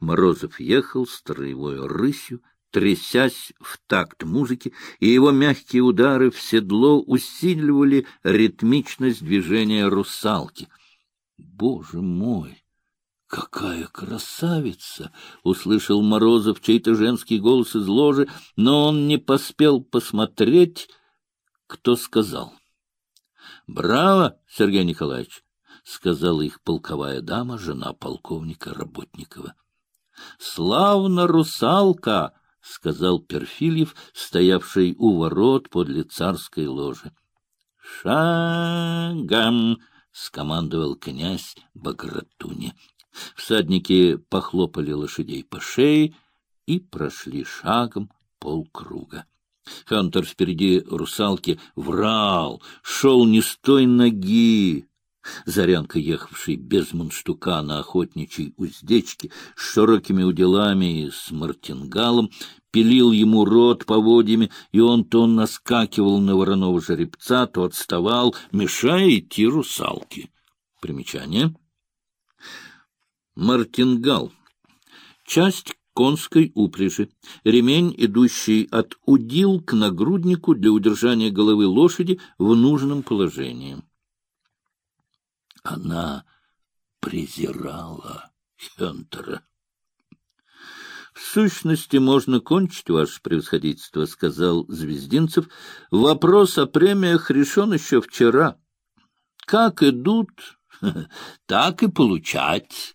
Морозов ехал строевой рысью, трясясь в такт музыки, и его мягкие удары в седло усиливали ритмичность движения русалки. Боже мой! «Какая красавица!» — услышал Морозов чей-то женский голос из ложи, но он не поспел посмотреть, кто сказал. «Браво, Сергей Николаевич!» — сказала их полковая дама, жена полковника Работникова. «Славно, русалка!» — сказал Перфильев, стоявший у ворот подле царской ложи. «Шагом!» — скомандовал князь Багратуни. Всадники похлопали лошадей по шее и прошли шагом полкруга. Хантер впереди русалки врал, шел не с той ноги. Зарянка, ехавший без мунштука на охотничьей уздечке, с широкими уделами и с мартингалом, пилил ему рот поводьями, и он то наскакивал на вороного жеребца, то отставал, мешая идти русалке. Примечание. Мартингал. Часть конской упряжи. Ремень, идущий от удил к нагруднику для удержания головы лошади в нужном положении. Она презирала Хентера. — В сущности, можно кончить, ваше превосходительство, — сказал Звездинцев. — Вопрос о премиях решен еще вчера. Как идут, так и получать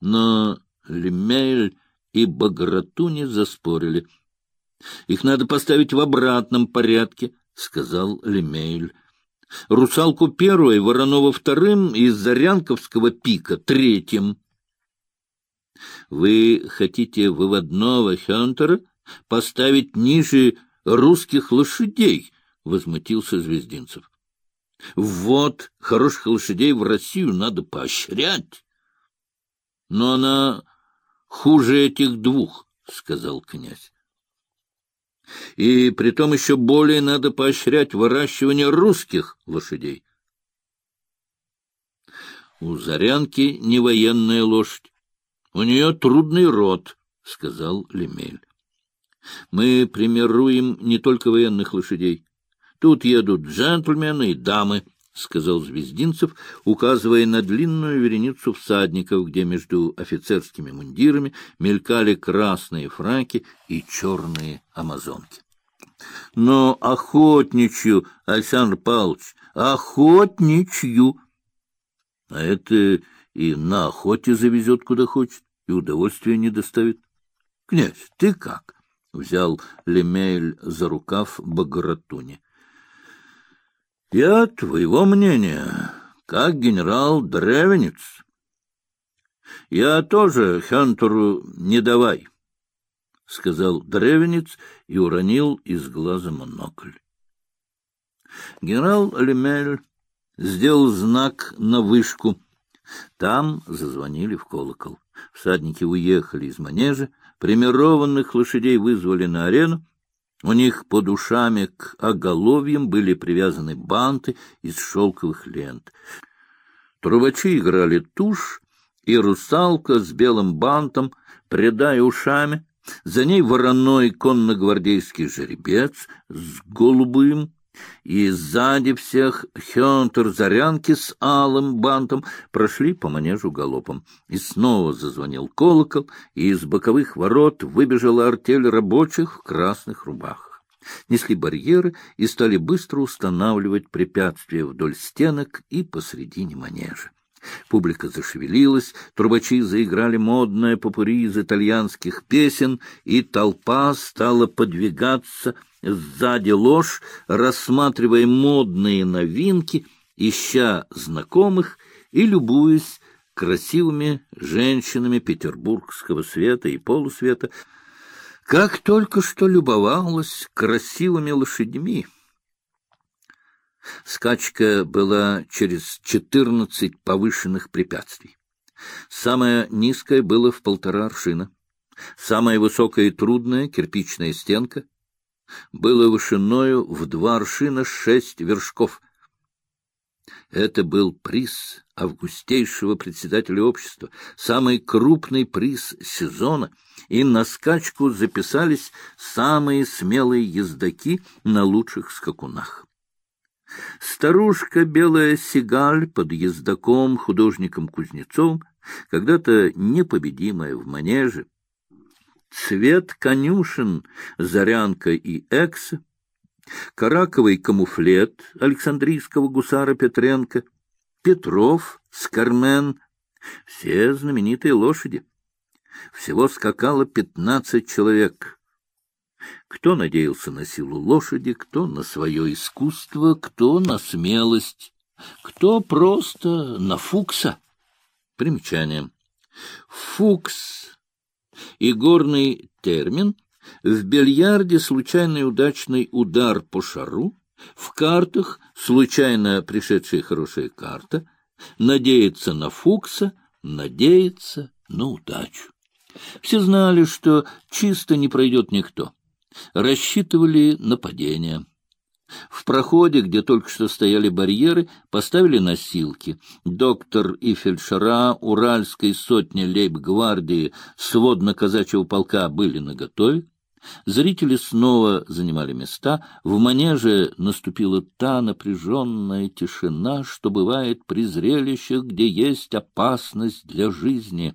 но Лемель и Багратуни заспорили. — Их надо поставить в обратном порядке, — сказал Лемель. — Русалку первой, Воронова вторым и Зарянковского пика третьим. — Вы хотите выводного Хентера поставить ниже русских лошадей? — возмутился Звездинцев. — Вот, хороших лошадей в Россию надо поощрять но она хуже этих двух, — сказал князь. И притом еще более надо поощрять выращивание русских лошадей. У Зарянки не военная лошадь. У нее трудный род, — сказал Лемель. Мы примируем не только военных лошадей. Тут едут джентльмены и дамы, — сказал Звездинцев, указывая на длинную вереницу всадников, где между офицерскими мундирами мелькали красные фраки и черные амазонки. — Но охотничью, Александр Павлович, охотничью! А это и на охоте завезет куда хочет, и удовольствия не доставит. — Князь, ты как? — взял Лемель за рукав Багратуни. — я твоего мнения, как генерал Древенец. Я тоже Хантеру не давай, — сказал Древенец и уронил из глаза монокль. Генерал Лемель сделал знак на вышку. Там зазвонили в колокол. Всадники уехали из манежа, примированных лошадей вызвали на арену, у них под ушами к оголовьям были привязаны банты из шелковых лент. Трубачи играли тушь, и русалка с белым бантом, придая ушами, за ней вороной конногвардейский жеребец с голубым, и сзади всех Хентер Зарянки с алым бантом прошли по манежу галопом. И снова зазвонил колокол, и из боковых ворот выбежала артель рабочих в красных рубахах. Несли барьеры и стали быстро устанавливать препятствия вдоль стенок и посредине манежа. Публика зашевелилась, трубачи заиграли модное попури из итальянских песен, и толпа стала подвигаться — сзади ложь, рассматривая модные новинки, ища знакомых и любуясь красивыми женщинами петербургского света и полусвета, как только что любовалась красивыми лошадьми. Скачка была через четырнадцать повышенных препятствий. Самое низкое было в полтора аршина. Самая высокая и трудная — кирпичная стенка — было вышиною в два аршина шесть вершков. Это был приз августейшего председателя общества, самый крупный приз сезона, и на скачку записались самые смелые ездаки на лучших скакунах. Старушка Белая Сигаль под ездаком, художником Кузнецовым, когда-то непобедимая в манеже, цвет конюшен Зарянка и Экса, караковый камуфлет Александрийского гусара Петренко, Петров, Скармен, все знаменитые лошади. Всего скакало пятнадцать человек. Кто надеялся на силу лошади, кто на свое искусство, кто на смелость, кто просто на фукса. Примечание. Фукс — игорный термин, в бильярде случайный удачный удар по шару, в картах случайно пришедшая хорошая карта, надеяться на фукса, надеяться на удачу. Все знали, что чисто не пройдет никто. Рассчитывали нападение. В проходе, где только что стояли барьеры, поставили носилки. Доктор и фельдшера Уральской сотни лейб-гвардии сводно-казачьего полка были наготове. Зрители снова занимали места. В манеже наступила та напряженная тишина, что бывает при зрелищах, где есть опасность для жизни.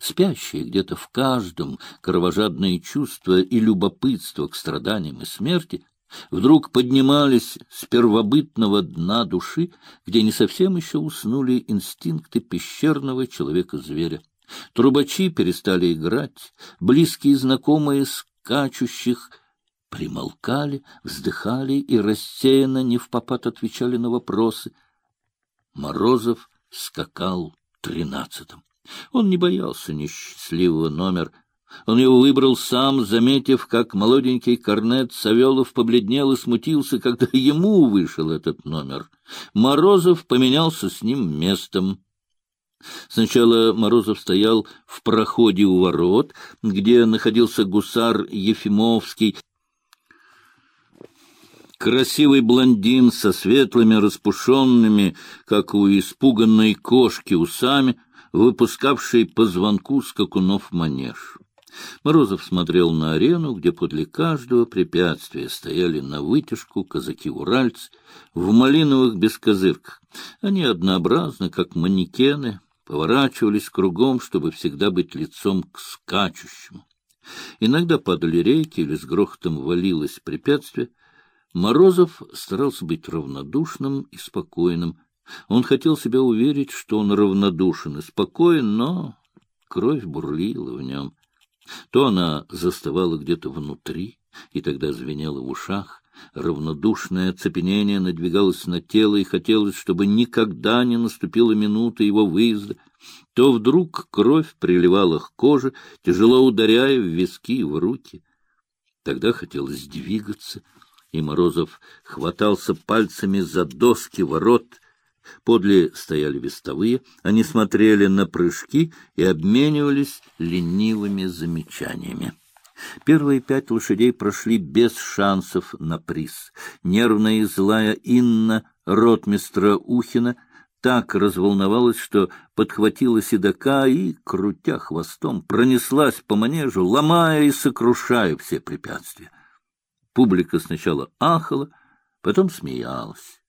Спящие где-то в каждом кровожадные чувства и любопытство к страданиям и смерти вдруг поднимались с первобытного дна души, где не совсем еще уснули инстинкты пещерного человека-зверя. Трубачи перестали играть, близкие знакомые скачущих примолкали, вздыхали и рассеянно не в попад отвечали на вопросы. Морозов скакал тринадцатым. Он не боялся несчастливого номер. Он его выбрал сам, заметив, как молоденький корнет Савелов побледнел и смутился, когда ему вышел этот номер. Морозов поменялся с ним местом. Сначала Морозов стоял в проходе у ворот, где находился гусар Ефимовский, красивый блондин со светлыми распушенными, как у испуганной кошки, усами — выпускавший по звонку скакунов манеж. Морозов смотрел на арену, где подле каждого препятствия стояли на вытяжку казаки-уральцы в малиновых бескозырках. Они однообразно, как манекены, поворачивались кругом, чтобы всегда быть лицом к скачущему. Иногда падали рейки или с грохотом валилось препятствие. Морозов старался быть равнодушным и спокойным, он хотел себя уверить, что он равнодушен и спокоен, но кровь бурлила в нем. То она застывала где-то внутри, и тогда звенела в ушах. Равнодушное оцепенение надвигалось на тело, и хотелось, чтобы никогда не наступила минута его выезда. То вдруг кровь приливала к коже, тяжело ударяя в виски и в руки. Тогда хотелось двигаться, и Морозов хватался пальцами за доски ворот — Подле стояли вестовые, они смотрели на прыжки и обменивались ленивыми замечаниями. Первые пять лошадей прошли без шансов на приз. Нервная и злая Инна, ротмистра Ухина, так разволновалась, что подхватила седока и, крутя хвостом, пронеслась по манежу, ломая и сокрушая все препятствия. Публика сначала ахала, потом смеялась.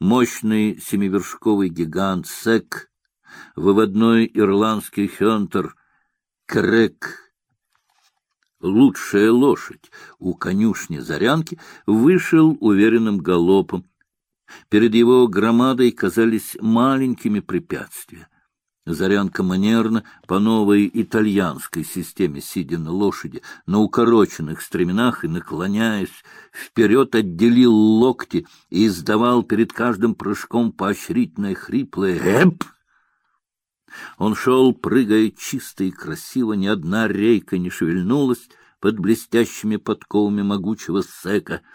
Мощный семивершковый гигант Сек, выводной ирландский хентер Крек, лучшая лошадь у конюшни Зарянки, вышел уверенным галопом. Перед его громадой казались маленькими препятствия. Зарянка манерно, по новой итальянской системе, сидя на лошади, на укороченных стременах и наклоняясь, вперед отделил локти и издавал перед каждым прыжком поощрительное хриплое «Эп!». Он шел, прыгая чисто и красиво, ни одна рейка не шевельнулась под блестящими подковами могучего сека —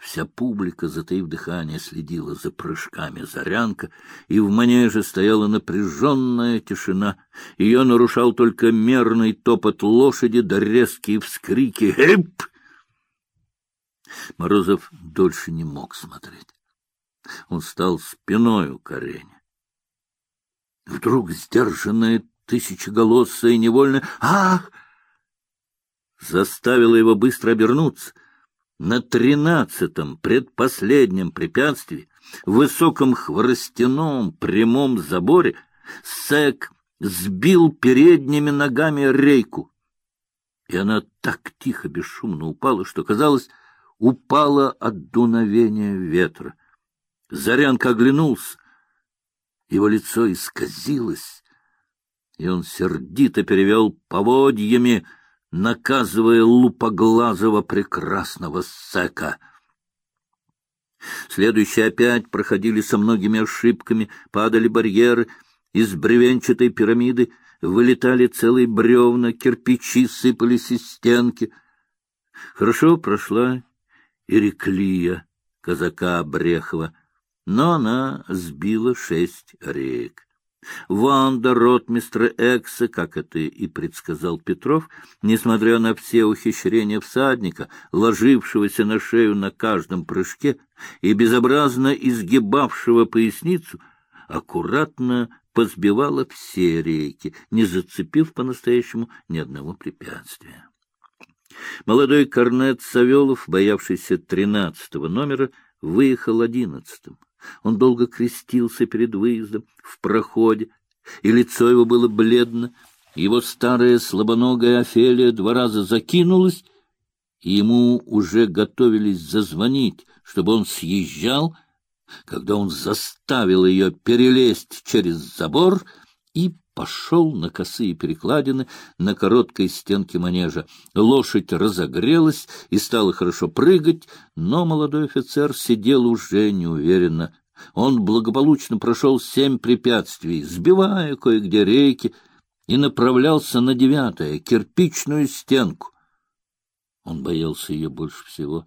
Вся публика, затаив дыхание, следила за прыжками Зарянка, и в манеже стояла напряженная тишина. Ее нарушал только мерный топот лошади да резкие вскрики «Эп!». Морозов дольше не мог смотреть. Он стал спиною к арене. Вдруг сдержанная тысячеголосая невольно «Ах!» заставила его быстро обернуться. На тринадцатом, предпоследнем препятствии, высоком хворостяном прямом заборе, Сек сбил передними ногами рейку. И она так тихо, бесшумно упала, что, казалось, упала от дуновения ветра. Зарянка оглянулся. Его лицо исказилось, и он сердито перевел поводьями, наказывая лупоглазого прекрасного сека. Следующие опять проходили со многими ошибками, падали барьеры, из бревенчатой пирамиды вылетали целые бревна, кирпичи сыпались из стенки. Хорошо прошла Иреклия, казака Брехова, но она сбила шесть рек. Ванда, ротмистра Экса, как это и предсказал Петров, несмотря на все ухищрения всадника, ложившегося на шею на каждом прыжке и безобразно изгибавшего поясницу, аккуратно позбивала все рейки, не зацепив по-настоящему ни одного препятствия. Молодой корнет Савелов, боявшийся тринадцатого номера, выехал одиннадцатым. Он долго крестился перед выездом в проходе, и лицо его было бледно. Его старая слабоногая Офелия два раза закинулась, и ему уже готовились зазвонить, чтобы он съезжал, когда он заставил ее перелезть через забор и пошел на косые перекладины на короткой стенке манежа. Лошадь разогрелась и стала хорошо прыгать, но молодой офицер сидел уже неуверенно. Он благополучно прошел семь препятствий, сбивая кое-где рейки, и направлялся на девятое, кирпичную стенку. Он боялся ее больше всего.